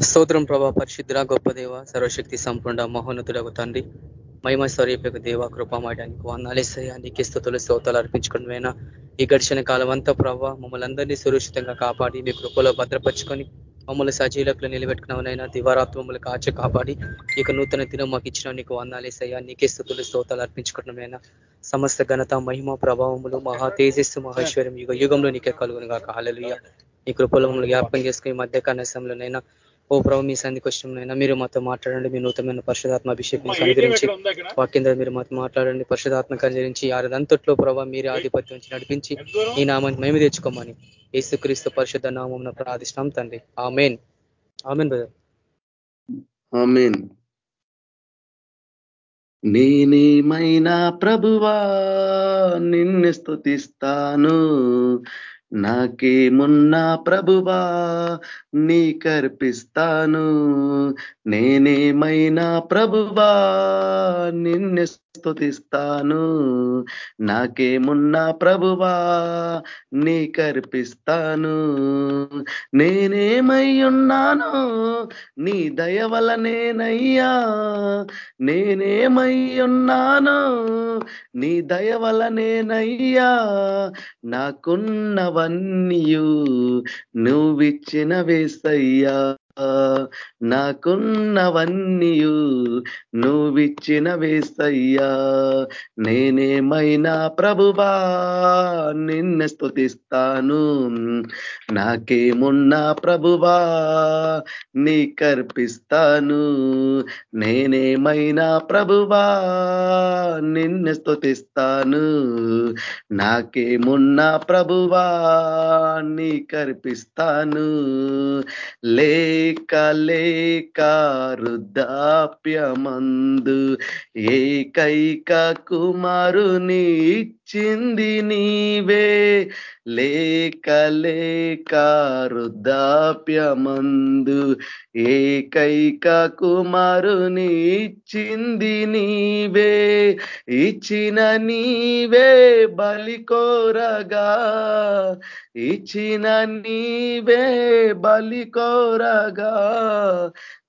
స్తోత్రం ప్రభా పరిశుద్ర గొప్ప దేవ సర్వశక్తి సంపూర్ణ మహోన్నతుడకు తండ్రి. మహిమ స్వరూపకు దేవ కృపమాయడానికి వందాలేసయ్యా నీకే స్థుతులు స్తోతాలు అర్పించుకున్నమైనా ఈ గడిచిన కాలం అంతా ప్రభావ మమ్మల్ని అందరినీ సురక్షితంగా కాపాడి మీ కృపలో భద్రపరుచుకొని మమ్మల్ని సజీలకులు నిలబెట్టుకున్నవనైనా దివారాత్మములు కాచి కాపాడి ఇక నూతన దినం మాకు ఇచ్చిన నీకు వందాలేసయ్యా నీకే స్థుతులు స్తోతాలు అర్పించుకున్నమైనా సమస్త ఘనత మహిమ ప్రభావములు మహా తేజస్సు మహేశ్వరం యుగ యుగంలో నీకే కలుగునుగా కాలలుయ్య ఈ కృపలో మమ్మల్ని జ్ఞాపకం చేసుకుని మధ్య కనసంలోనైనా ఓ ప్రభు మీ సంధికి వచ్చినైనా మీరు మాతో మాట్లాడండి మీ నూతనమైన పరిశుధాత్మ అభిషేకం అనుగ్రహించి వాక్యంలో మీరు మాతో మాట్లాడండి పరిశుధాత్మ కనుగరించి ఆరదంతట్లో ప్రభావ మీరే ఆధిపత్యం నడిపించి ఈ నామాన్ని మేము తెచ్చుకోమని యేసుక్రీస్తు పరిశుద్ధ నామం ప్రార్థిష్టం తండ్రి. ఆమెన్. Amen brother amen. నేనేమైనా ప్రభువా నిన్ను స్థుతిస్తాను నాకేమున్నా ప్రభువా నీ కర్పిస్తాను. నేనేమైనా ప్రభువా నిన్నే స్థుతిస్తాను. నాకేమున్నా ప్రభువా నీ కర్పిస్తాను. నేనేమై ఉన్నాను నీ దయ వలనేనయ్యా నేనేమై ఉన్నాను నీ దయ వలనేనయ్యా నాకున్నవన్నీయు నువ్విచ్చిన వేసయ్యా నాకున్నవన్నీయు నువ్విచ్చిన వేస్తయ్యా. నేనేమైనా ప్రభువా? నిన్న స్థుతిస్తాను నాకేమున్నా ప్రభువా? నీ కర్పిస్తాను. నేనేమైనా ప్రభువా? నిన్న స్థుతిస్తాను నాకేమున్నా ప్రభువా? నీ కర్పిస్తాను. లే లేక లేక వృద్ధాప్యమందు ఏకైక కుమారుని ఇచ్చింది నీవే. లేక లేక వృద్ధాప్యమందు ఏకైక కుమారుని ఇచ్చింది నీవే. ఇచ్చిన నీవే బలికోరగా ఇచ్చిన నీవే బలికోరగా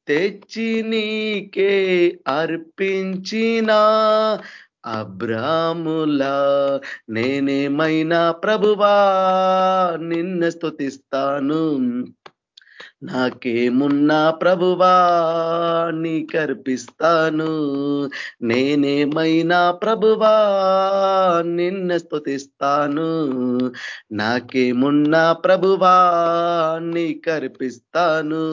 తెచ్చి నీకే అర్పించినా అబ్రాములా నేనేమైనా ప్రభువా నిన్న స్థుతిస్తాను నాకేమున్నా ప్రభువా నీ కర్పిస్తాను. నేనేమైనా ప్రభువా నిన్న స్థుతిస్తాను నాకేమున్నా ప్రభువా నీ కర్పిస్తాను.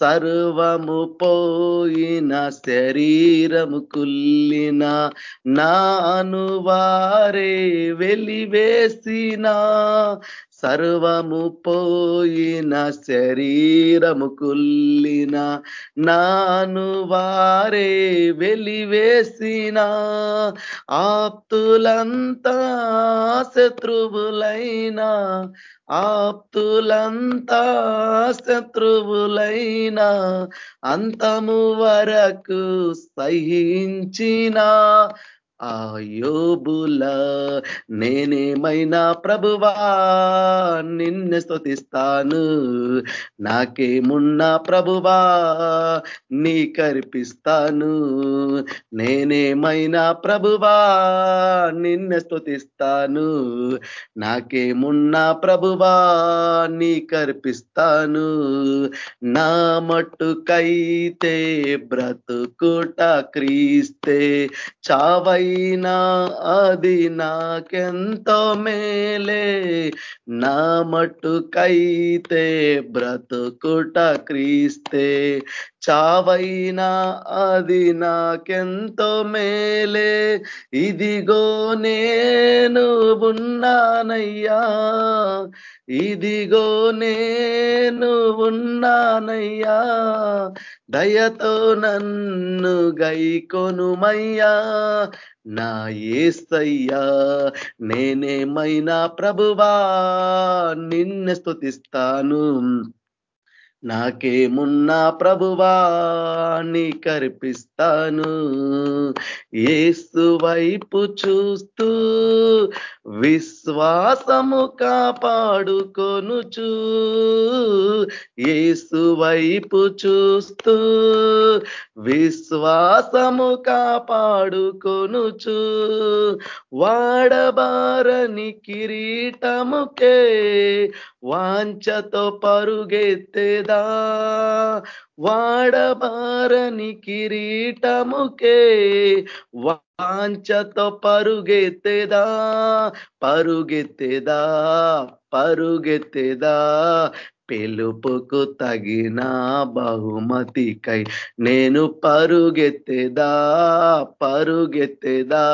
సర్వము పోయిన శరీరము కుల్లిన నాను వారే వెలివేసిన సర్వము పోయిన శరీరము కుల్లిన నాను వారే వెలివేసిన. ఆప్తులంతా శత్రువులైనా ఆప్తులంతా శత్రువులైనా అంతము వరకు సహించిన. యోబుల నేనేమైనా ప్రభువా? నిన్ను స్థుతిస్తాను నాకేమున్నా ప్రభువా? నీ కర్పిస్తాను. నేనేమైనా ప్రభువా? నిన్ను స్థుతిస్తాను నాకేమున్నా ప్రభువా? నీ కర్పిస్తాను. నా మట్టుకైతే బ్రతుకుట క్రీస్తే. చావై అయినా అది నాకెంతో మేలే? నా మట్టుకైతే బ్రతుకుట క్రీస్తే. చావైనా అది నాకెంతో మేలే. ఇదిగో నేను ఉన్నానయ్యా. ఇదిగో నేను ఉన్నానయ్యా. దయతో నన్ను గైకొనుమయ్యా. నా ఏస్తయ్యా నేనేమైనా ప్రభువా నిన్ను స్థుతిస్తాను నాకేమున్నా ప్రభువా నీ కర్పిస్తాను. ఏసు వైపు చూస్తూ విశ్వాసము కాపాడుకొనుచు. ఏసు వైపు చూస్తూ విశ్వాసము కాపాడుకొనుచు. వాడబారని కిరీటముకే వాంచతో పరుగెత్తేదా. వాడబారని కిరీటముకే వాంచతో పరుగెత్తేదా పరుగెత్తేదా పరుగెత్తేదా పిలుపుకు తగిన బహుమతికై నేను పరుగెత్తేదా పరుగెత్తేదా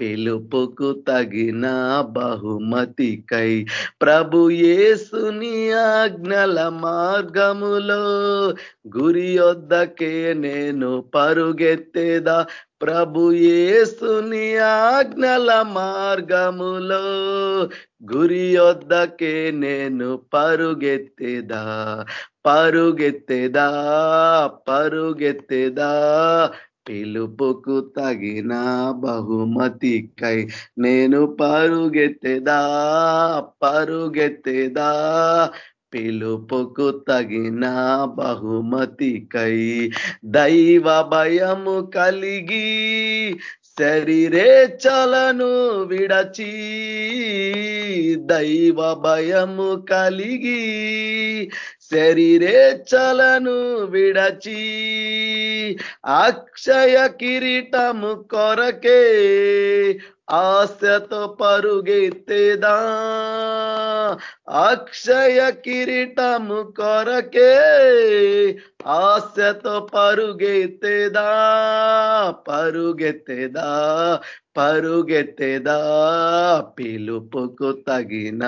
పిలుపుకు తగిన బహుమతికై ప్రభు యేసుని ఆజ్ఞల మార్గములో గురి వద్దకే నేను పరుగెత్తేదా? ప్రభు యేసుని ఆజ్ఞల మార్గములో గురి వద్దకే నేను పరుగెత్తేదా? పరుగెత్తేదా? పరుగెత్తేదా? పిలుపుకు తగిన బహుమతికై నేను పరుగెత్తేదా? పరుగెత్తేదా? పిలుపుకు తగిన బహుమతికై దైవ భయము కలిగి శరీరే చలను విడచి. దైవ భయము కలిగి శరీరే చలను విడచి అక్షయ కిరీటము కొరకే ఆశతో పరుగెత్తేదా? అక్షయ కిరీటము కొరకే ఆశతో పరుగెత్తేదా? పరుగెత్తేదా? పరుగెత్తేదా పిలుపుకు తగిన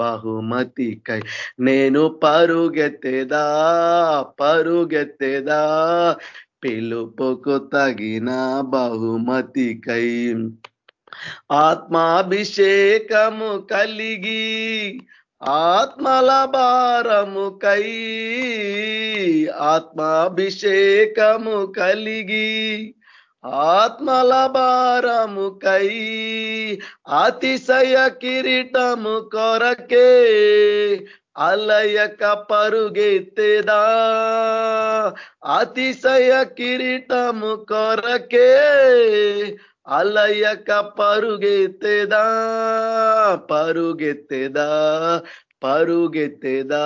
బహుమతికై నేను పరుగెత్తేదా పరుగెత్తేదా పిలుపుకు తగిన బహుమతికై ఆత్మాభిషేకము కలిగి ఆత్మల భారము కై ఆత్మాభిషేకము కలిగి ఆత్మల భారము కై అతిశయ కిరీటము కొరకే అలయక పరుగెత్తేదా? అతిశయ కిరీటము కొరకే అలయక పరుగెత్తేదా? పరుగెత్తేదా? పరుగెత్తేదా?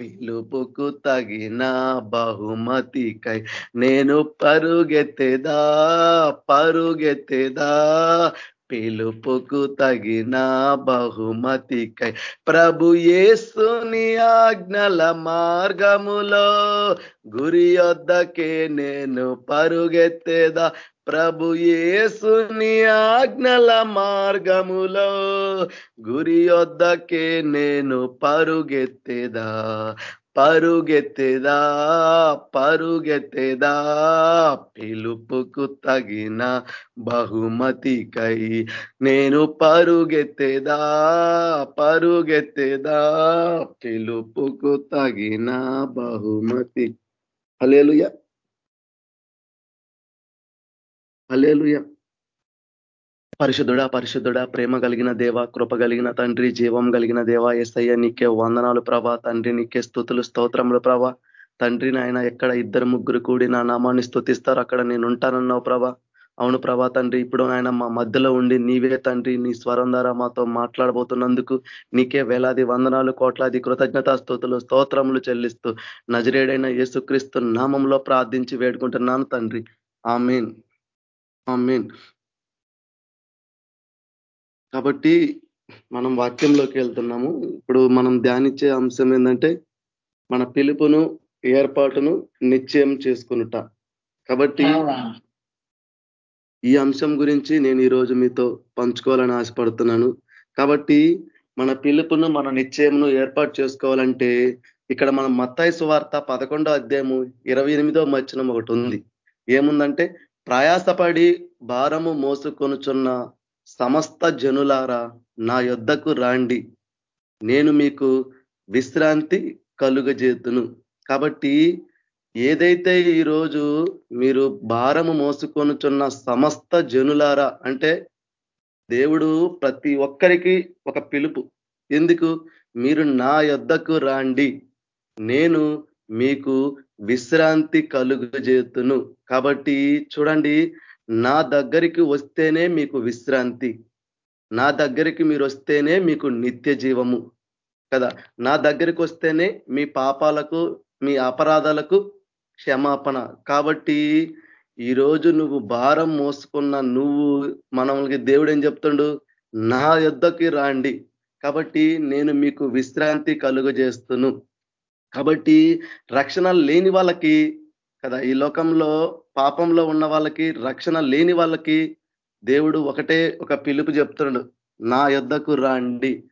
పిలుపుకు తగిన బహుమతికై. నేను పరుగెత్తేదా? పరుగెత్తేదా? పిలుపుకు తగిన బహుమతికై. ప్రభు యేసుని ఆజ్ఞల మార్గములో గురి వద్దకే నేను పరుగెత్తేదా? ప్రభు యేసుని ఆజ్ఞల మార్గములో గురి వద్దకే నేను పరుగెత్తేదా పరుగెత్తేదా పరుగెత్తేదా పిలుపుకు తగిన బహుమతికై నేను పరుగెత్తేదా పరుగెత్తేదా పిలుపుకు తగిన బహుమతి హలేలుయ హలేలుయ పరిశుద్ధుడా పరిశుద్ధుడా ప్రేమ కలిగిన దేవ కృప కలిగిన తండ్రి జీవం కలిగిన దేవ ఎస్ఐ నీకే వందనాలు ప్రభా తండ్రి నీకే స్థుతులు స్తోత్రములు ప్రభా. తండ్రి నాయన ఎక్కడ ఇద్దరు ముగ్గురు కూడి నా నామాన్ని స్థుతిస్తారు అక్కడ నేను ఉంటానన్నావు ప్రభా. అవును ప్రభా తండ్రి ఇప్పుడు ఆయన మా మధ్యలో ఉండి నీవే తండ్రి నీ స్వరం ద్వారా మాతో మాట్లాడబోతున్నందుకు నీకే వేలాది వందనాలు కోట్లాది కృతజ్ఞతా స్థుతులు స్తోత్రములు చెల్లిస్తూ నజరేడైన యేసుక్రీస్తు నామంలో ప్రార్థించి వేడుకుంటున్నాను తండ్రి. ఆమెన్. ఆమెన్ కాబట్టి మనం వాక్యంలోకి వెళ్తున్నాము. ఇప్పుడు మనం ధ్యానించే అంశం ఏంటంటే మన పిలుపును ఏర్పాటును నిశ్చయం చేసుకునుట. కాబట్టి ఈ అంశం గురించి నేను ఈరోజు మీతో పంచుకోవాలని ఆశపడుతున్నాను. కాబట్టి మన పిలుపును మన నిశ్చయమును ఏర్పాటు చేసుకోవాలంటే ఇక్కడ మనం మత్తాయి సువార్త పదకొండో అధ్యాయము ఇరవై ఎనిమిదో మచ్చనం ఒకటి ఉంది. ఏముందంటే ప్రయాసపడి భారము మోసుకొనుచున్న సమస్త జనులారా నా యొద్దకు రాండి. నేను మీకు విశ్రాంతి కలుగజేతును. కాబట్టి ఏదైతే ఈరోజు మీరు భారము మోసుకొనుచున్న సమస్త జనులారా అంటే దేవుడు ప్రతి ఒక్కరికి ఒక పిలుపు. ఎందుకు? మీరు నా యొద్దకు రాండి. నేను మీకు విశ్రాంతి కలుగజేతును. కాబట్టి చూడండి నా దగ్గరికి వస్తేనే మీకు విశ్రాంతి. నా దగ్గరికి మీరు వస్తేనే మీకు నిత్య జీవము. కదా? నా దగ్గరికి వస్తేనే మీ పాపాలకు మీ అపరాధాలకు క్షమాపణ. కాబట్టి ఈరోజు నువ్వు భారం మోసుకున్న నువ్వు మనకి దేవుడు ఏం చెప్తుండు? నా యుద్ధకి రాండి. కాబట్టి నేను మీకు విశ్రాంతి కలుగజేస్తును. కాబట్టి రక్షణ లేని వాళ్ళకి కదా ఈ లోకంలో పాపంలో ఉన్న వాళ్ళకి రక్షణ లేని వాళ్ళకి దేవుడు ఒకటే ఒక పిలుపు చెప్తున్నాడు నా యుద్ధకు రాండి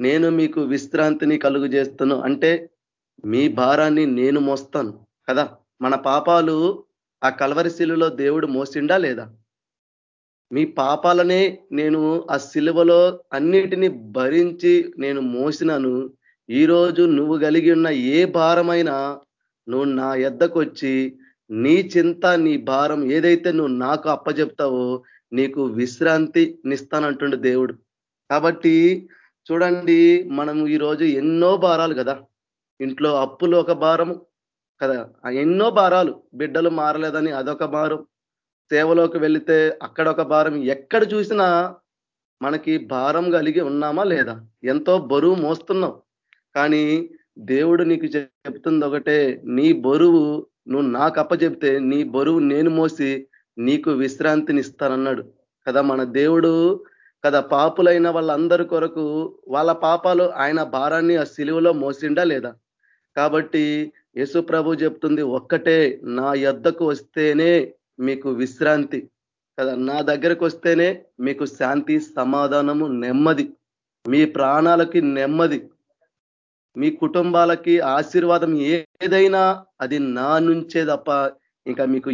నేను మీకు విశ్రాంతిని కలుగు చేస్తాను. అంటే మీ భారాన్ని నేను మోస్తాను కదా మన పాపాలు ఆ కలవరి శిలువలో దేవుడు మోసిండా లేదా? మీ పాపాలనే నేను ఆ శిలువలో అన్నిటినీ భరించి నేను మోసినాను ఈరోజు నువ్వు కలిగి ఉన్న ఏ భారమైనా నువ్వు నా ఎద్దకొచ్చి నీ చింత నీ భారం ఏదైతే నువ్వు నాకు అప్పచెప్తావో నీకు విశ్రాంతి నిస్తానంటుండు దేవుడు. కాబట్టి చూడండి మనం ఈరోజు ఎన్నో భారాలు కదా. ఇంట్లో అప్పులు ఒక భారము కదా. ఎన్నో భారాలు. బిడ్డలు మారలేదని అదొక భారం. సేవలోకి వెళితే అక్కడ ఒక భారం. ఎక్కడ చూసినా మనకి భారం కలిగి ఉన్నామా లేదా? ఎంతో బరువు మోస్తున్నాం. కానీ దేవుడు నీకు చెప్తుంది ఒకటే నీ బరువు నువ్వు నాకు అప్పచెప్తే నీ బరువు నేను మోసి నీకు విశ్రాంతిని ఇస్తానన్నాడు కదా మన దేవుడు కదా పాపులైన వాళ్ళందరి కొరకు వాళ్ళ పాపాలు ఆయన భారాన్ని ఆ సిలువలో మోసిండా లేదా? కాబట్టి యేసు ప్రభు చెప్తుంది ఒక్కటే నా యొద్దకు వస్తేనే మీకు విశ్రాంతి. కదా నా దగ్గరకు వస్తేనే మీకు శాంతి సమాధానము నెమ్మది. మీ ప్రాణాలకి నెమ్మది. మీ కుటుంబాలకి ఆశీర్వాదం ఏదైనా అది నా నుంచే తప్ప ఇంకా మీకు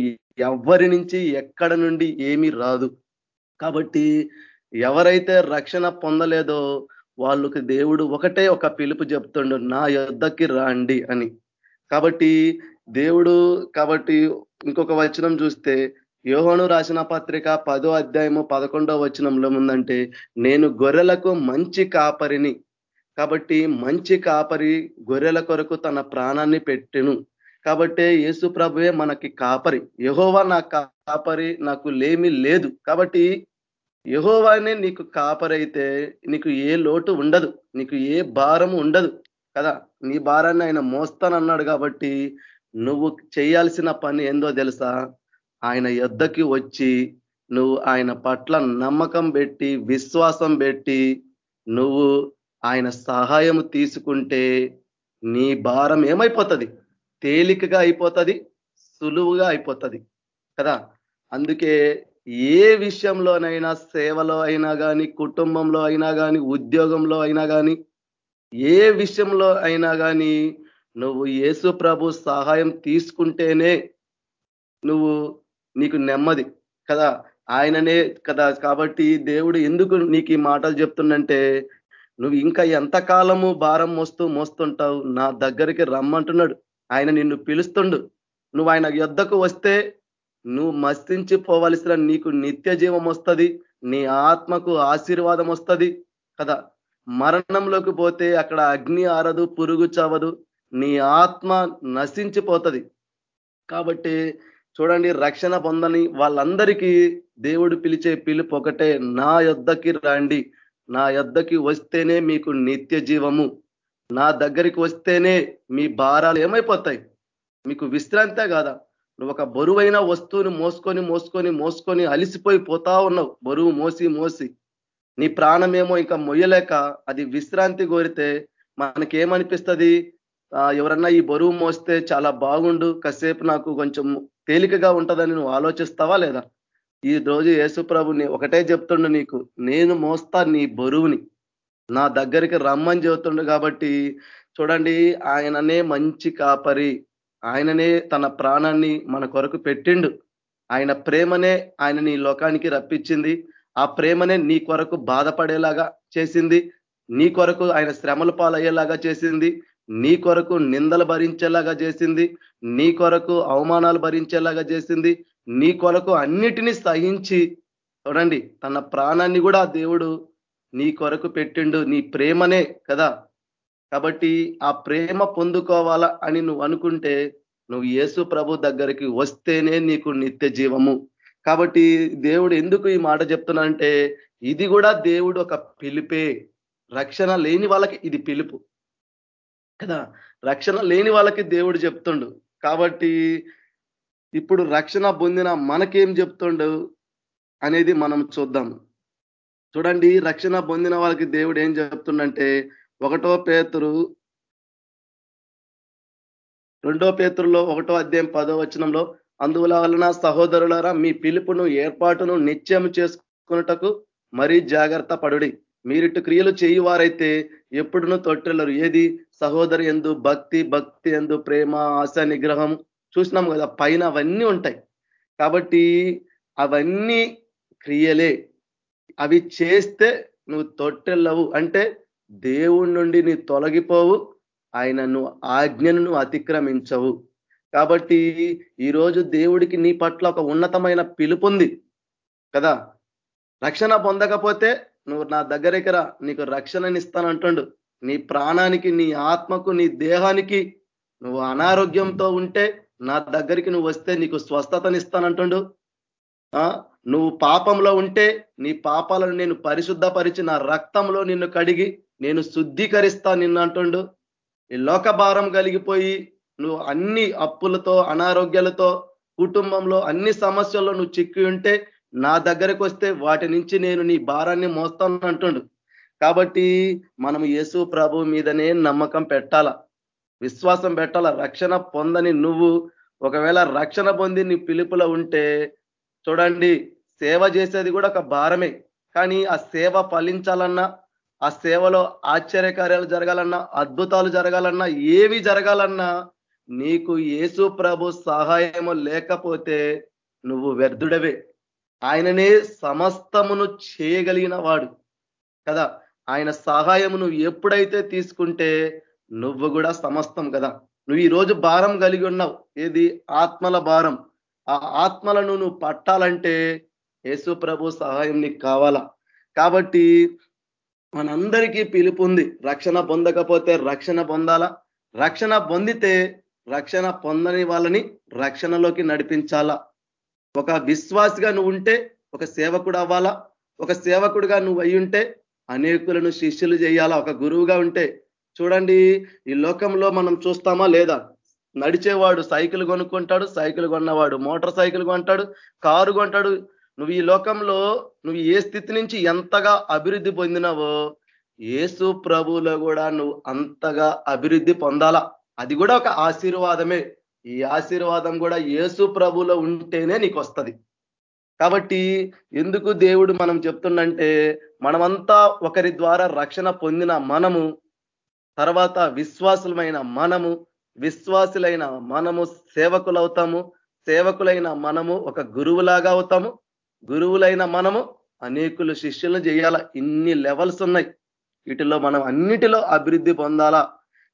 ఎవరి నుంచి ఎక్కడ నుండి ఏమీ రాదు. కాబట్టి ఎవరైతే రక్షణ పొందలేదో వాళ్ళకి దేవుడు ఒకటే ఒక పిలుపు చెప్తుండు నా యుద్ధకి రాండి అని. కాబట్టి దేవుడు కాబట్టి ఇంకొక వచనం చూస్తే యోహోను రాసిన పత్రిక పదో అధ్యాయము పదకొండో వచనంలో ఉందంటే నేను గొర్రెలకు మంచి కాపరిని కాబట్టి మంచి కాపరి గొర్రెల కొరకు తన ప్రాణాన్ని పెట్టెను. కాబట్టి యేసు ప్రభువే మనకి కాపరి. యహోవా నా కాపరి నాకు లేమి లేదు. కాబట్టి యహోవానే నీకు కాపరైతే నీకు ఏ లోటు ఉండదు. నీకు ఏ భారం ఉండదు. కదా? నీ భారాన్ని ఆయన మోస్తానన్నాడు కాబట్టి నువ్వు చేయాల్సిన పని ఏందో తెలుసా? ఆయన యుద్ధకి వచ్చి నువ్వు ఆయన పట్ల నమ్మకం పెట్టి విశ్వాసం పెట్టి నువ్వు ఆయన సహాయం తీసుకుంటే నీ భారం ఏమైపోతుంది? తేలికగా అయిపోతుంది సులువుగా అయిపోతుంది కదా? అందుకే ఏ విషయంలోనైనా సేవలో అయినా కానీ కుటుంబంలో అయినా కానీ ఉద్యోగంలో అయినా కానీ ఏ విషయంలో అయినా కానీ నువ్వు యేసు ప్రభు సహాయం తీసుకుంటేనే నువ్వు నీకు నెమ్మది కదా? ఆయననే కదా? కాబట్టి దేవుడు ఎందుకు నీకు ఈ మాటలు చెప్తుండంటే నువ్వు ఇంకా ఎంతకాలము భారం మోస్తూ మోస్తుంటావు? నా దగ్గరికి రమ్మంటున్నాడు. ఆయన నిన్ను పిలుస్తుండు. నువ్వు ఆయన యుద్ధకు వస్తే నువ్వు మస్తించి పోవలసిన నీకు నిత్య జీవం వస్తుంది. నీ ఆత్మకు ఆశీర్వాదం వస్తుంది. కదా? మరణంలోకి పోతే అక్కడ అగ్ని ఆరదు పురుగు చావదు. నీ ఆత్మ నశించిపోతుంది. కాబట్టి చూడండి రక్షణ పొందని వాళ్ళందరికీ దేవుడు పిలిచే పిలుపు ఒకటే. నా యుద్ధకి రండి. నా యొద్దకి వస్తేనే మీకు నిత్య జీవము. నా దగ్గరికి వస్తేనే మీ భారాలు ఏమైపోతాయి? మీకు విశ్రాంతే కాదా? నువ్వు ఒక బరువైన వస్తువుని మోసుకొని మోసుకొని మోసుకొని అలిసిపోయి పోతా ఉన్నావు. బరువు మోసి మోసి. నీ ప్రాణమేమో ఇంకా మొయ్యలేక అది విశ్రాంతి కోరితే మనకేమనిపిస్తుంది? ఎవరన్నా ఈ బరువు మోస్తే చాలా బాగుండు. కాసేపు నాకు కొంచెం తేలికగా ఉంటుందని నువ్వు ఆలోచిస్తావా లేదా? ఈ రోజు యేసుప్రభుని ఒకటే చెప్తుండు నీకు నేను మోస్తా నీ బరువుని. నా దగ్గరికి రమ్మని చెబుతుండు కాబట్టి చూడండి ఆయననే మంచి కాపరి. ఆయననే తన ప్రాణాన్ని మన కొరకు పెట్టిండు. ఆయన ప్రేమనే ఆయన నీ లోకానికి రప్పించింది. ఆ ప్రేమనే నీ కొరకు బాధపడేలాగా చేసింది. నీ కొరకు ఆయన శ్రమల పాలయ్యేలాగా చేసింది. నీ కొరకు నిందలు భరించేలాగా చేసింది. నీ కొరకు అవమానాలు భరించేలాగా చేసింది. నీ కొరకు అన్నిటినీ సహించి చూడండి తన ప్రాణాన్ని కూడా దేవుడు నీ కొరకు పెట్టిండు నీ ప్రేమనే కదా. కాబట్టి ఆ ప్రేమ పొందుకోవాలా అని నువ్వు అనుకుంటే నువ్వు యేసు ప్రభు దగ్గరికి వస్తేనే నీకు నిత్య జీవము. కాబట్టి దేవుడు ఎందుకు ఈ మాట చెప్తున్నానంటే ఇది కూడా దేవుడు ఒక పిలిపే. రక్షణ లేని వాళ్ళకి ఇది పిలుపు. కదా? రక్షణ లేని వాళ్ళకి దేవుడు చెప్తుండు. కాబట్టి ఇప్పుడు రక్షణ పొందిన మనకేం చెప్తుండు అనేది మనం చూద్దాం. చూడండి రక్షణ పొందిన వాళ్ళకి దేవుడు ఏం చెప్తుండంటే ఒకటో పేతురు రెండో పేతురులో ఒకటో అధ్యాయం పదో వచనంలో అందువల వలన సహోదరులారా మీ పిలుపును ఏర్పాటును నిత్యం చేసుకున్నటకు మరీ జాగ్రత్త పడుడి. మీరిటు క్రియలు చేయువారైతే ఎప్పుడునూ తొట్టెలరు. ఏది? సహోదరి ఎందు భక్తి భక్తి ఎందు ప్రేమ ఆశ నిగ్రహం చూసినాం కదా పైన అవన్నీ ఉంటాయి. కాబట్టి అవన్నీ క్రియలే. అవి చేస్తే నువ్వు తొట్టెళ్ళవు. అంటే దేవుడి నుండి నీ తొలగిపోవు. ఆయన నువ్వు ఆజ్ఞను నువ్వు అతిక్రమించవు. కాబట్టి ఈరోజు దేవుడికి నీ పట్ల ఒక ఉన్నతమైన పిలుపుంది కదా? రక్షణ పొందకపోతే నువ్వు నా దగ్గరికి రా. నీకు రక్షణనిస్తానంటుండు నీ ప్రాణానికి నీ ఆత్మకు నీ దేహానికి నువ్వు అనారోగ్యంతో ఉంటే నా దగ్గరికి నువ్వు వస్తే నీకు స్వస్థతనిస్తానంటుండు. నువ్వు పాపంలో ఉంటే నీ పాపాలను నేను పరిశుద్ధపరిచి నా రక్తంలో నిన్ను కడిగి నేను శుద్ధీకరిస్తా నిన్ను అంటుండు ఈ లోక భారం కలిగిపోయి నువ్వు అన్ని అప్పులతో అనారోగ్యాలతో కుటుంబంలో అన్ని సమస్యల్లో నువ్వు చిక్కి ఉంటే నా దగ్గరకు వస్తే వాటి నుంచి నేను నీ భారాన్ని మోస్తాను అంటుండు కాబట్టి మనం యేసు ప్రభు మీదనే నమ్మకం పెట్టాల? విశ్వాసం పెట్టాల? రక్షణ పొందని నువ్వు ఒకవేళ రక్షణ పొంది నీ పిలుపులో ఉంటే చూడండి సేవ చేసేది కూడా ఒక భారమే. కానీ ఆ సేవ ఫలించాలన్నా ఆ సేవలో ఆశ్చర్యకార్యాలు జరగాలన్నా అద్భుతాలు జరగాలన్నా ఏవి జరగాలన్నా నీకు యేసు ప్రభు సహాయము లేకపోతే నువ్వు వ్యర్థుడవే. ఆయననే సమస్తమును చేయగలిగిన వాడు. కదా? ఆయన సహాయము నువ్వు ఎప్పుడైతే తీసుకుంటే నువ్వు కూడా సమస్తం కదా? నువ్వు ఈరోజు భారం కలిగి ఉన్నావు. ఏది? ఆత్మల భారం. ఆ ఆత్మలను నువ్వు పట్టాలంటే యేసు ప్రభు సహాయం నీకు కావాలా? కాబట్టి మనందరికీ పిలుపు ఉంది. రక్షణ పొందకపోతే రక్షణ పొందాలా? రక్షణ పొందితే రక్షణ పొందని వాళ్ళని రక్షణలోకి నడిపించాలా? ఒక విశ్వాసిగా నువ్వు ఉంటే ఒక సేవకుడు అవ్వాలా? ఒక సేవకుడుగా నువ్వు అయ్యుంటే అనేకులను శిష్యులు చేయాలా? ఒక గురువుగా ఉంటే చూడండి ఈ లోకంలో మనం చూస్తామా లేదా? నడిచేవాడు సైకిల్ కొనుక్కుంటాడు సైకిల్ కొన్నవాడు మోటార్ సైకిల్ కొంటాడు కారు కొంటాడు. నువ్వు ఈ లోకంలో నువ్వు ఏ స్థితి నుంచి ఎంతగా అభివృద్ధి పొందినావో ఏసు ప్రభువులో కూడా నువ్వు అంతగా అభివృద్ధి పొందాలా? అది కూడా ఒక ఆశీర్వాదమే. ఈ ఆశీర్వాదం కూడా ఏసు ప్రభులో ఉంటేనే నీకు వస్తుంది కాబట్టి ఎందుకు దేవుడు మనం చెప్తుండంటే మనమంతా ఒకరి ద్వారా రక్షణ పొందిన మనము తర్వాత విశ్వాసులమైన మనము విశ్వాసులైన మనము సేవకులవుతాము. సేవకులైన మనము ఒక గురువులాగా అవుతాము. గురువులైన మనము అనేకులు శిష్యులను చేయాల? ఇన్ని లెవెల్స్ ఉన్నాయి. వీటిలో మనం అన్నిటిలో అభివృద్ధి పొందాలా?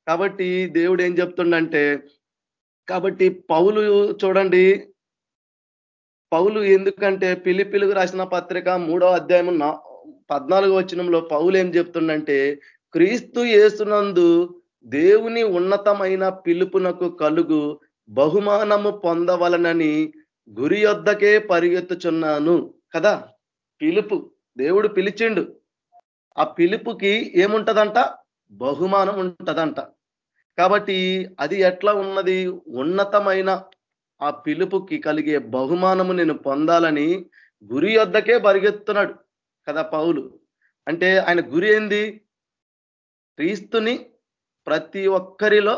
కాబట్టి దేవుడు ఏం చెప్తుండంటే కాబట్టి పౌలు చూడండి. పౌలు ఎందుకంటే పిలిపిలుగు రాసిన పత్రిక మూడో అధ్యాయం పద్నాలుగు వచనంలో పౌలు ఏం చెప్తుండంటే క్రీస్తు యేసునందు దేవుని ఉన్నతమైన పిలుపునకు కలుగు బహుమానము పొందవలనని గురి యొద్దకే పరిగెత్తుచున్నాను. కదా? పిలుపు. దేవుడు పిలిచిండు. ఆ పిలుపుకి ఏముంటదంట? బహుమానం ఉంటదంట. కాబట్టి అది ఎట్లా ఉన్నది? ఉన్నతమైన ఆ పిలుపుకి కలిగే బహుమానము నేను పొందాలని గురి యొద్దకే పరిగెత్తున్నాడు కదా పౌలు? అంటే ఆయన గురి ఏంది? క్రీస్తుని ప్రతి ఒక్కరిలో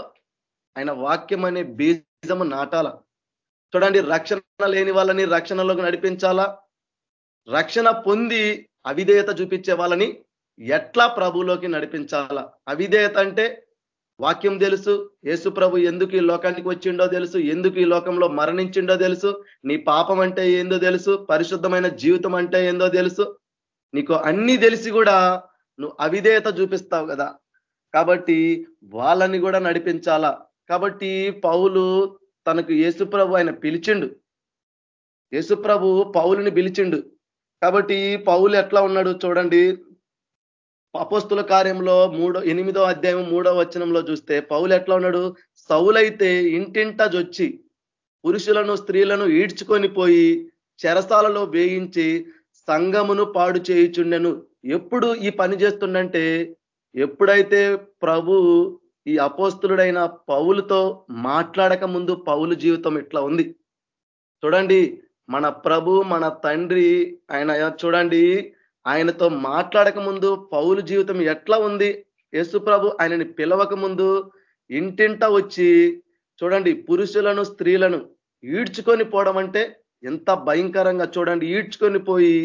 ఆయన వాక్యం అనే బీజము నాటాల. చూడండి రక్షణ లేని వాళ్ళని రక్షణలోకి నడిపించాలా? రక్షణ పొంది అవిధేయత చూపించే వాళ్ళని ఎట్లా ప్రభులోకి నడిపించాలా? అవిధేయత అంటే వాక్యం తెలుసు యేసు ప్రభు ఎందుకు ఈ లోకానికి వచ్చిండో తెలుసు ఎందుకు ఈ లోకంలో మరణించిండో తెలుసు నీ పాపం అంటే ఏందో తెలుసు పరిశుద్ధమైన జీవితం అంటే ఏందో తెలుసు. నీకు అన్ని తెలిసి కూడా నువ్వు అవిధేయత చూపిస్తావు కదా. కాబట్టి వాళ్ళని కూడా నడిపించాలా? కాబట్టి పౌలు తనకు యేసుప్రభు ఆయన పిలిచిండు. యేసుప్రభు పౌలుని పిలిచిండు. కాబట్టి పౌలు ఎట్లా ఉన్నాడు చూడండి. అపోస్తుల కార్యంలో మూడో ఎనిమిదో అధ్యాయం మూడో వచనంలో చూస్తే పౌలు ఎట్లా ఉన్నాడు? సౌలైతే ఇంటింట జొచ్చి పురుషులను స్త్రీలను ఈడ్చుకొని పోయి చెరసాలలో వేయించి సంగమును పాడు చేయుచుండెను. ఎప్పుడు ఈ పని చేస్తుండంటే ఎప్పుడైతే ప్రభు ఈ అపోస్తులుడైన పౌలుతో మాట్లాడక ముందు పౌలు జీవితం ఇట్లా ఉంది. చూడండి మన ప్రభు మన తండ్రి ఆయన చూడండి ఆయనతో మాట్లాడక ముందు పౌలు జీవితం ఎట్లా ఉంది? యేసు ప్రభు ఆయనని పిలవక ముందు ఇంటింట వచ్చి చూడండి పురుషులను స్త్రీలను ఈడ్చుకొని పోవడం అంటే ఎంత భయంకరంగా చూడండి ఈడ్చుకొని పోయి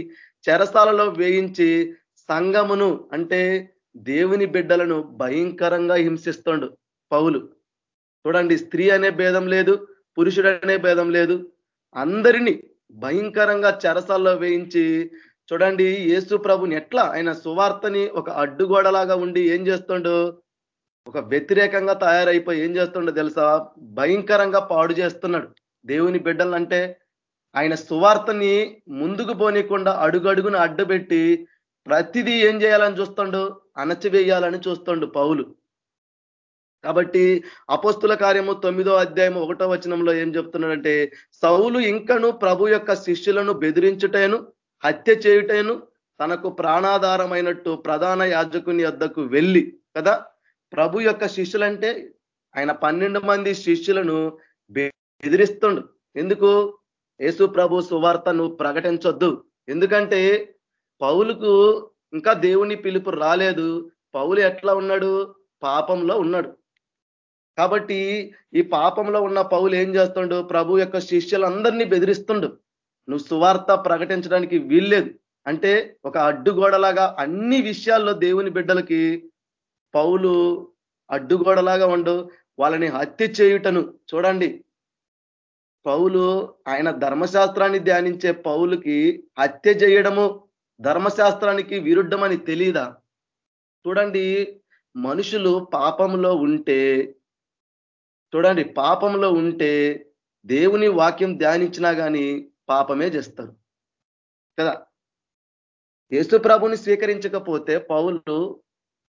చెరసాలలో వేయించి సంగమును అంటే దేవుని బిడ్డలను భయంకరంగా హింసిస్తుండు పౌలు. చూడండి స్త్రీ అనే భేదం లేదు పురుషుడు అనే భేదం లేదు. అందరినీ భయంకరంగా చెరసాల్లో వేయించి చూడండి యేసు ప్రభుని ఎట్లా ఆయన సువార్తని ఒక అడ్డుగోడలాగా ఉండి ఏం చేస్తుండు? ఒక వ్యతిరేకంగా తయారైపోయి ఏం చేస్తుండో తెలుసా? భయంకరంగా పాడు చేస్తున్నాడు దేవుని బిడ్డలంటే. ఆయన సువార్తని ముందుకు పోనీయకుండా అడుగడుగున అడ్డుపెట్టి ప్రతిదీ ఏం చేయాలని చూస్తుండు? అణచివేయాలని చూస్తుండు పౌలు. కాబట్టి అపోస్తుల కార్యము తొమ్మిదో అధ్యాయము ఒకటో వచనంలో ఏం చెప్తున్నాడంటే సౌలు ఇంకను ప్రభు యొక్క శిష్యులను బెదిరించుటేను హత్య చేయుటేను తనకు ప్రాణాధారమైనట్టు ప్రధాన యాజకుని వద్దకు వెళ్ళి కదా? ప్రభు యొక్క శిష్యులంటే ఆయన పన్నెండు మంది శిష్యులను బెదిరిస్తుండు. ఎందుకు? యేసు ప్రభు సువార్త నువ్వు ప్రకటించొద్దు. ఎందుకంటే పౌలుకు ఇంకా దేవుని పిలుపు రాలేదు. పౌలు ఎట్లా ఉన్నాడు? పాపంలో ఉన్నాడు. కాబట్టి ఈ పాపంలో ఉన్న పౌలు ఏం చేస్తుండు? ప్రభు యొక్క శిష్యులందరినీ బెదిరిస్తుండు. నువ్వు సువార్త ప్రకటించడానికి వీల్లేదు. అంటే ఒక అడ్డుగోడలాగా అన్ని విషయాల్లో దేవుని బిడ్డలకి పౌలు అడ్డుగోడలాగా ఉండు. వాళ్ళని హత్య చేయుటను. చూడండి. పౌలు ఆయన ధర్మశాస్త్రాన్ని ధ్యానించే పౌలుకి హత్య చేయడము ధర్మశాస్త్రానికి విరుద్ధమని తెలీదా? చూడండి మనుషులు పాపంలో ఉంటే చూడండి పాపంలో ఉంటే దేవుని వాక్యం ధ్యానించినా కానీ పాపమే చేస్తారు. కదా? యేసు ప్రభుని స్వీకరించకపోతే పౌలు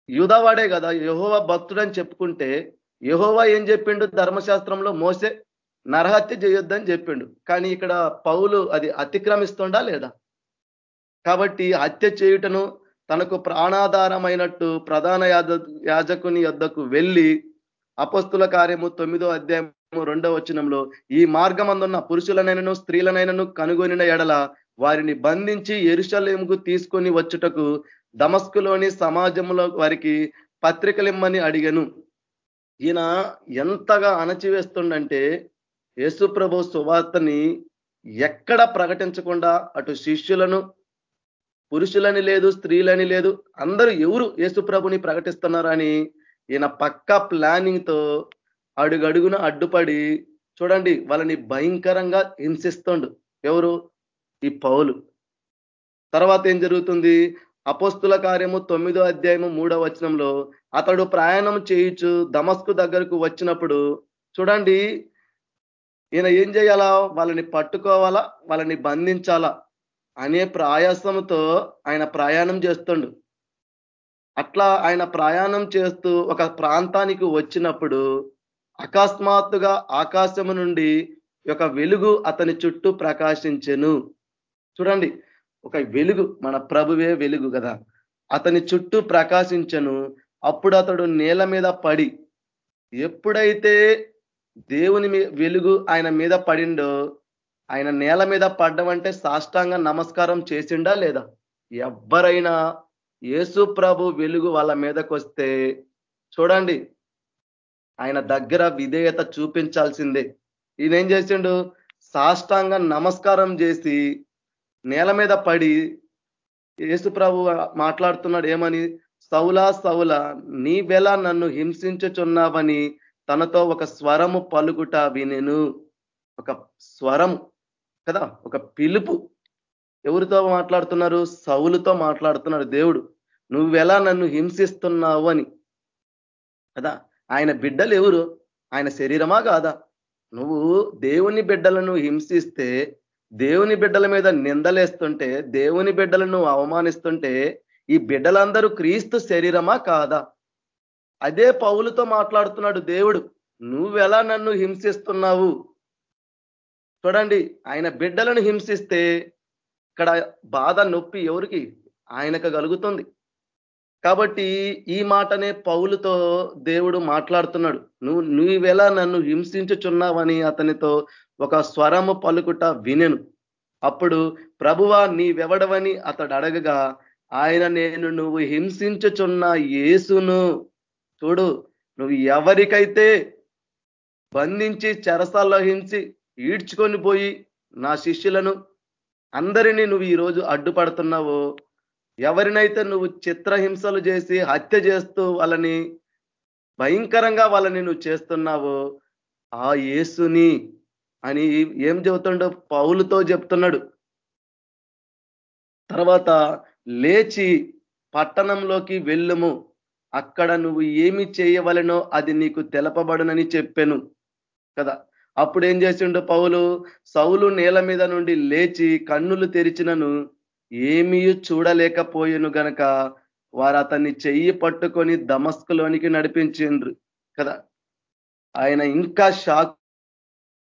యూదవాడే కదా యహోవా భక్తుడని చెప్పుకుంటే యహోవా ఏం చెప్పిండు? ధర్మశాస్త్రంలో మోసే నరహత్య చేయొద్దని చెప్పిండు. కానీ ఇక్కడ పౌలు అది అతిక్రమిస్తుండా లేదా? కాబట్టి హత్య చేయుటను తనకు ప్రాణాధారమైనట్టు ప్రధాన యాజకుని యొద్దకు వెళ్ళి అపస్తుల కార్యము తొమ్మిదో అధ్యాయము రెండో వచనంలో ఈ మార్గమందున్న పురుషులనైనను స్త్రీలనైనను కనుగొనిన ఎడల వారిని బంధించి ఎరుషలేముకు తీసుకొని వచ్చుటకు దమస్కులోని సమాజంలో వారికి పత్రికలిమ్మని అడిగను. ఈయన ఎంతగా అణచివేస్తుండంటే యేసుప్రభు సువార్తని ఎక్కడ ప్రకటించకుండా అటు శిష్యులను పురుషులని లేదు స్త్రీలని లేదు. అందరూ ఎవరు యేసుప్రభుని ప్రకటిస్తున్నారని ఈయన పక్క ప్లానింగ్తో అడుగడుగున అడ్డుపడి చూడండి వాళ్ళని భయంకరంగా హింసిస్తుండు. ఎవరు? ఈ పౌలు. తర్వాత ఏం జరుగుతుంది? అపోస్తుల కార్యము తొమ్మిదో అధ్యాయము మూడో వచనంలో అతడు ప్రయాణం చేయించు దమస్కు దగ్గరకు వచ్చినప్పుడు చూడండి ఈయన ఏం చేయాలా? వాళ్ళని పట్టుకోవాలా? వాళ్ళని బంధించాలా? అనే ప్రయాసంతో ఆయన ప్రయాణం చేస్తుండు. అట్లా ఆయన ప్రయాణం చేస్తూ ఒక ప్రాంతానికి వచ్చినప్పుడు అకస్మాత్తుగా ఆకాశము నుండి ఒక వెలుగు అతని చుట్టూ ప్రకాశించెను. చూడండి ఒక వెలుగు మన ప్రభువే వెలుగు కదా. అతని చుట్టూ ప్రకాశించను. అప్పుడు అతడు నేల మీద పడి ఎప్పుడైతే దేవుని వెలుగు ఆయన మీద పడిండో ఆయన నేల మీద పడ్డమంటే సాష్టాంగ నమస్కారం చేసిండా లేదా? ఎవ్వరైనా యేసు ప్రభు వెలుగు వాళ్ళ మీదకి వస్తే చూడండి ఆయన దగ్గర విధేయత చూపించాల్సిందే. ఈయన ఏం చేసిండు? సాష్టాంగ నమస్కారం చేసి నేల మీద పడి యేసు ప్రభు మాట్లాడుతున్నాడు ఏమని? సౌలా సౌల నీవెలా నన్ను హింసించుచున్నావని తనతో ఒక స్వరము పలుకుట వినెను. ఒక స్వరం కదా? ఒక పిలుపు. ఎవరితో మాట్లాడుతున్నారు? సౌలుతో మాట్లాడుతున్నాడు దేవుడు. నువ్వెలా నన్ను హింసిస్తున్నావు అని. కదా? ఆయన బిడ్డలు ఎవరు? ఆయన శరీరమా కాదా? నువ్వు దేవుని బిడ్డలను హింసిస్తే దేవుని బిడ్డల మీద నిందలేస్తుంటే దేవుని బిడ్డలను అవమానిస్తుంటే ఈ బిడ్డలందరూ క్రీస్తు శరీరమా కాదా? అదే పౌలుతో మాట్లాడుతున్నాడు దేవుడు. నువ్వెలా నన్ను హింసిస్తున్నావు? చూడండి ఆయన బిడ్డలను హింసిస్తే ఇక్కడ బాధ నొప్పి ఎవరికి? ఆయనకు కలుగుతుంది. కాబట్టి ఈ మాటనే పౌలుతో దేవుడు మాట్లాడుతున్నాడు. నువ్వు నువ్వెలా నన్ను హింసించుచున్నావని అతనితో ఒక స్వరము పలుకుట వినెను. అప్పుడు ప్రభువా నీవెవడవని అతడు అడగగా ఆయన నేను నువ్వు హింసించుచున్న యేసును చూడు నువ్వు ఎవరికైతే బంధించి చెరసాల్లో హింసి ఈడ్చుకొని పోయి నా శిష్యులను అందరినీ నువ్వు ఈరోజు అడ్డుపడుతున్నావో ఎవరినైతే నువ్వు చిత్రహింసలు చేసి హత్య చేస్తూ వాళ్ళని భయంకరంగా వాళ్ళని నువ్వు చేస్తున్నావో ఆ యేసుని అని ఏం చెబుతుండో పౌలుతో చెప్తున్నాడు. తర్వాత లేచి పట్టణంలోకి వెళ్ళుము. అక్కడ నువ్వు ఏమి చేయవలనో అది నీకు తెలపబడునని చెప్పాను కదా. అప్పుడు ఏం చేసిండు పౌలు? సౌలు నేల మీద నుండి లేచి కన్నులు తెరిచినను ఏమీ చూడలేకపోయిను గనక వారు అతన్ని చెయ్యి పట్టుకొని దమస్కులోనికి నడిపించిండ్రు కదా. ఆయన ఇంకా షాక్